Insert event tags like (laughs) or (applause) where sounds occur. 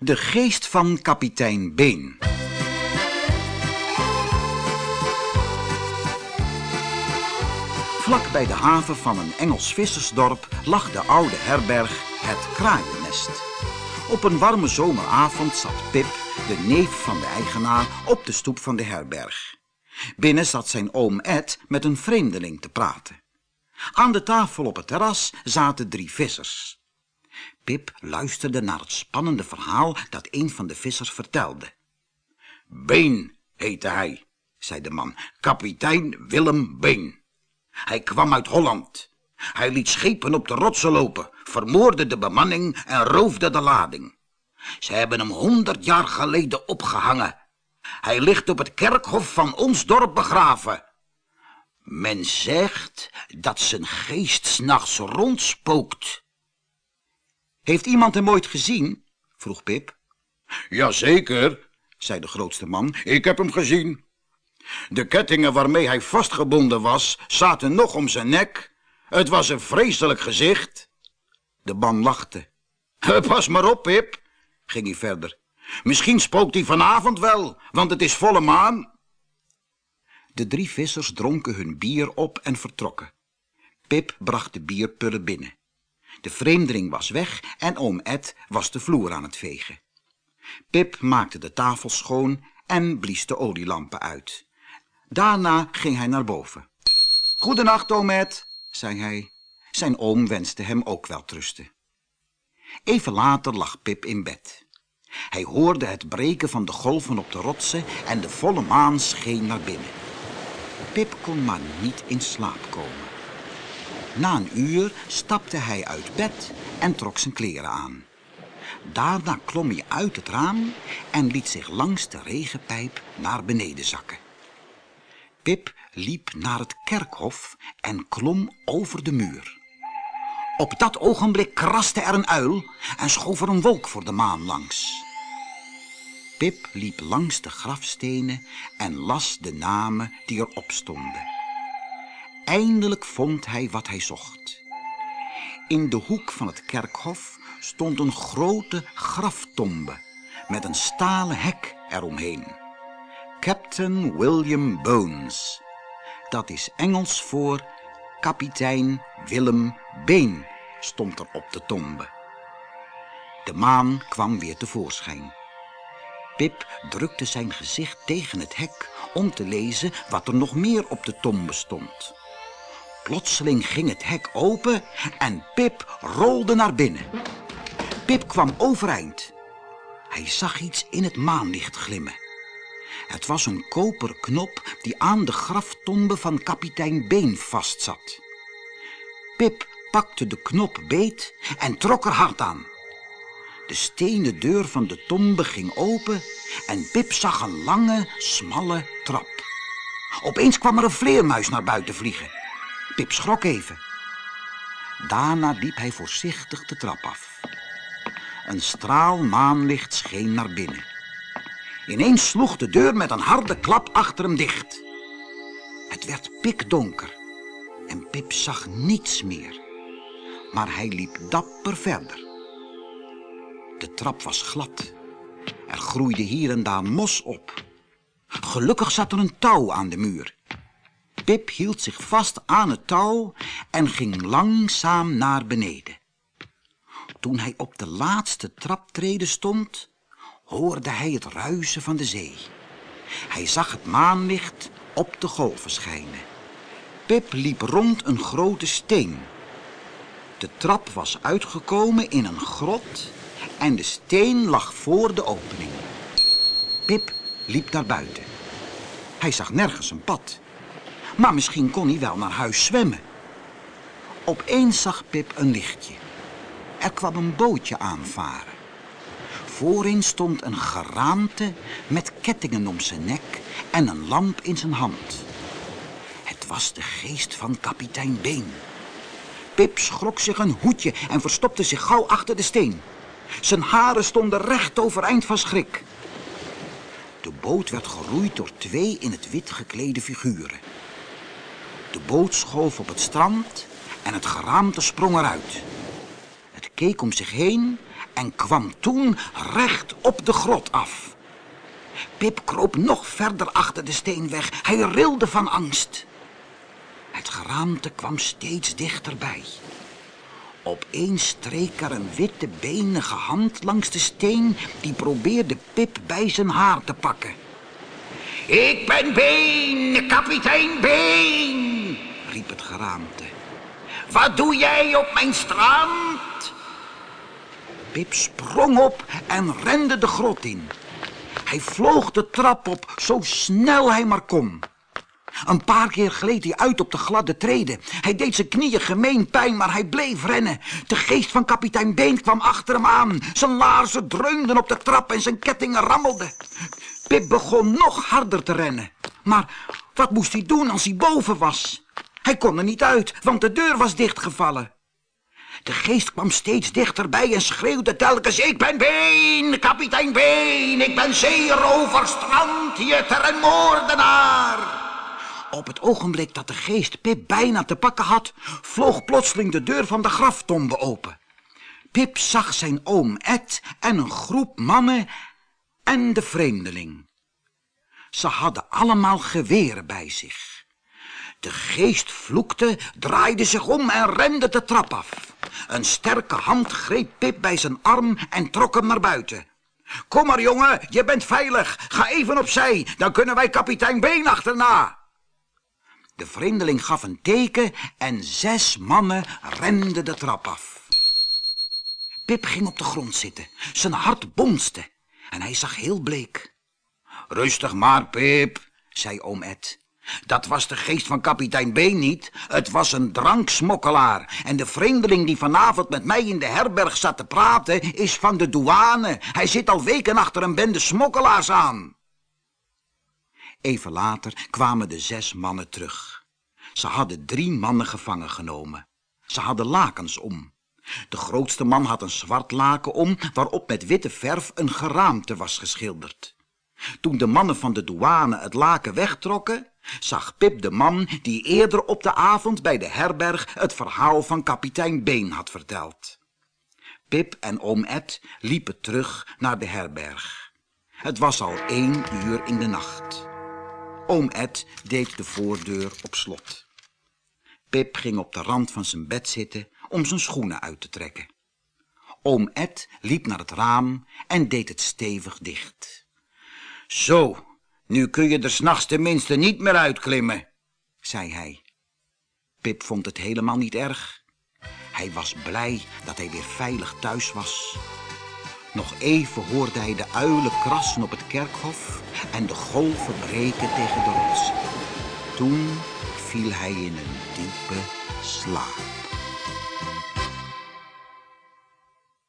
De geest van kapitein Been. Vlak bij de haven van een Engels vissersdorp lag de oude herberg Het Kraaiennest. Op een warme zomeravond zat Pip, de neef van de eigenaar, op de stoep van de herberg. Binnen zat zijn oom Ed met een vreemdeling te praten. Aan de tafel op het terras zaten drie vissers. Pip luisterde naar het spannende verhaal dat een van de vissers vertelde. Been heette hij, zei de man, kapitein Willem Been. Hij kwam uit Holland. Hij liet schepen op de rotsen lopen, vermoordde de bemanning en roofde de lading. Ze hebben hem honderd jaar geleden opgehangen. Hij ligt op het kerkhof van ons dorp begraven. Men zegt dat zijn geest s'nachts rondspookt. Heeft iemand hem ooit gezien? vroeg Pip. Jazeker, zei de grootste man. Ik heb hem gezien. De kettingen waarmee hij vastgebonden was, zaten nog om zijn nek. Het was een vreselijk gezicht. De man lachte. (laughs) Pas maar op, Pip, ging hij verder. Misschien spookt hij vanavond wel, want het is volle maan. De drie vissers dronken hun bier op en vertrokken. Pip bracht de bierpullen binnen. De vreemdeling was weg en oom Ed was de vloer aan het vegen. Pip maakte de tafel schoon en blies de olielampen uit. Daarna ging hij naar boven. Goedenacht, oom Ed, zei hij. Zijn oom wenste hem ook wel trusten. Even later lag Pip in bed. Hij hoorde het breken van de golven op de rotsen en de volle maan scheen naar binnen. Pip kon maar niet in slaap komen. Na een uur stapte hij uit bed en trok zijn kleren aan. Daarna klom hij uit het raam en liet zich langs de regenpijp naar beneden zakken. Pip liep naar het kerkhof en klom over de muur. Op dat ogenblik kraste er een uil en schoof er een wolk voor de maan langs. Pip liep langs de grafstenen en las de namen die erop stonden. Eindelijk vond hij wat hij zocht. In de hoek van het kerkhof stond een grote graftombe met een stalen hek eromheen. Captain William Bones. Dat is Engels voor kapitein Willem Been, stond er op de tombe. De maan kwam weer tevoorschijn. Pip drukte zijn gezicht tegen het hek om te lezen wat er nog meer op de tombe stond. Plotseling ging het hek open en Pip rolde naar binnen. Pip kwam overeind. Hij zag iets in het maanlicht glimmen. Het was een koperen knop die aan de graftombe van kapitein Been vastzat. Pip pakte de knop beet en trok er hard aan. De stenen deur van de tombe ging open en Pip zag een lange, smalle trap. Opeens kwam er een vleermuis naar buiten vliegen. Pip schrok even. Daarna liep hij voorzichtig de trap af. Een straal maanlicht scheen naar binnen. Ineens sloeg de deur met een harde klap achter hem dicht. Het werd pikdonker en Pip zag niets meer. Maar hij liep dapper verder. De trap was glad. Er groeide hier en daar mos op. Gelukkig zat er een touw aan de muur. Pip hield zich vast aan het touw en ging langzaam naar beneden. Toen hij op de laatste traptreden stond, hoorde hij het ruisen van de zee. Hij zag het maanlicht op de golven schijnen. Pip liep rond een grote steen. De trap was uitgekomen in een grot en de steen lag voor de opening. Pip liep naar buiten. Hij zag nergens een pad. Maar misschien kon hij wel naar huis zwemmen. Opeens zag Pip een lichtje. Er kwam een bootje aanvaren. Voorin stond een geraamte met kettingen om zijn nek en een lamp in zijn hand. Het was de geest van kapitein Been. Pip schrok zich een hoedje en verstopte zich gauw achter de steen. Zijn haren stonden recht overeind van schrik. De boot werd geroeid door twee in het wit geklede figuren. De boot schoof op het strand en het geraamte sprong eruit. Het keek om zich heen en kwam toen recht op de grot af. Pip kroop nog verder achter de steen weg. Hij rilde van angst. Het geraamte kwam steeds dichterbij. Opeens streek er een witte benige hand langs de steen... die probeerde Pip bij zijn haar te pakken. Ik ben Been, kapitein Been, Wat doe jij op mijn strand? Pip sprong op en rende de grot in. Hij vloog de trap op zo snel hij maar kon. Een paar keer gleed hij uit op de gladde treden. Hij deed zijn knieën gemeen pijn, maar hij bleef rennen. De geest van kapitein Been kwam achter hem aan. Zijn laarzen dreunden op de trap en zijn kettingen rammelden. Pip begon nog harder te rennen. Maar wat moest hij doen als hij boven was? Hij kon er niet uit, want de deur was dichtgevallen. De geest kwam steeds dichterbij en schreeuwde telkens... Ik ben Been, kapitein Been, ik ben zeerover, strandjeter en moordenaar. Op het ogenblik dat de geest Pip bijna te pakken had... vloog plotseling de deur van de graftombe open. Pip zag zijn oom Ed en een groep mannen en de vreemdeling. Ze hadden allemaal geweren bij zich. De geest vloekte, draaide zich om en rende de trap af. Een sterke hand greep Pip bij zijn arm en trok hem naar buiten. Kom maar, jongen, je bent veilig. Ga even opzij, dan kunnen wij kapitein Been achterna. De vreemdeling gaf een teken en zes mannen renden de trap af. Pip ging op de grond zitten. Zijn hart bonste en hij zag heel bleek. Rustig maar, Pip, zei oom Ed. Dat was de geest van kapitein B niet. Het was een dranksmokkelaar. En de vreemdeling die vanavond met mij in de herberg zat te praten... is van de douane. Hij zit al weken achter een bende smokkelaars aan. Even later kwamen de zes mannen terug. Ze hadden drie mannen gevangen genomen. Ze hadden lakens om. De grootste man had een zwart laken om... waarop met witte verf een geraamte was geschilderd. Toen de mannen van de douane het laken wegtrokken zag Pip de man die eerder op de avond bij de herberg het verhaal van kapitein Been had verteld. Pip en oom Ed liepen terug naar de herberg. Het was al één uur in de nacht. Oom Ed deed de voordeur op slot. Pip ging op de rand van zijn bed zitten om zijn schoenen uit te trekken. Oom Ed liep naar het raam en deed het stevig dicht. Zo, nu kun je er s'nachts tenminste niet meer uitklimmen, zei hij. Pip vond het helemaal niet erg. Hij was blij dat hij weer veilig thuis was. Nog even hoorde hij de uilen krassen op het kerkhof en de golven breken tegen de rotsen. Toen viel hij in een diepe slaap.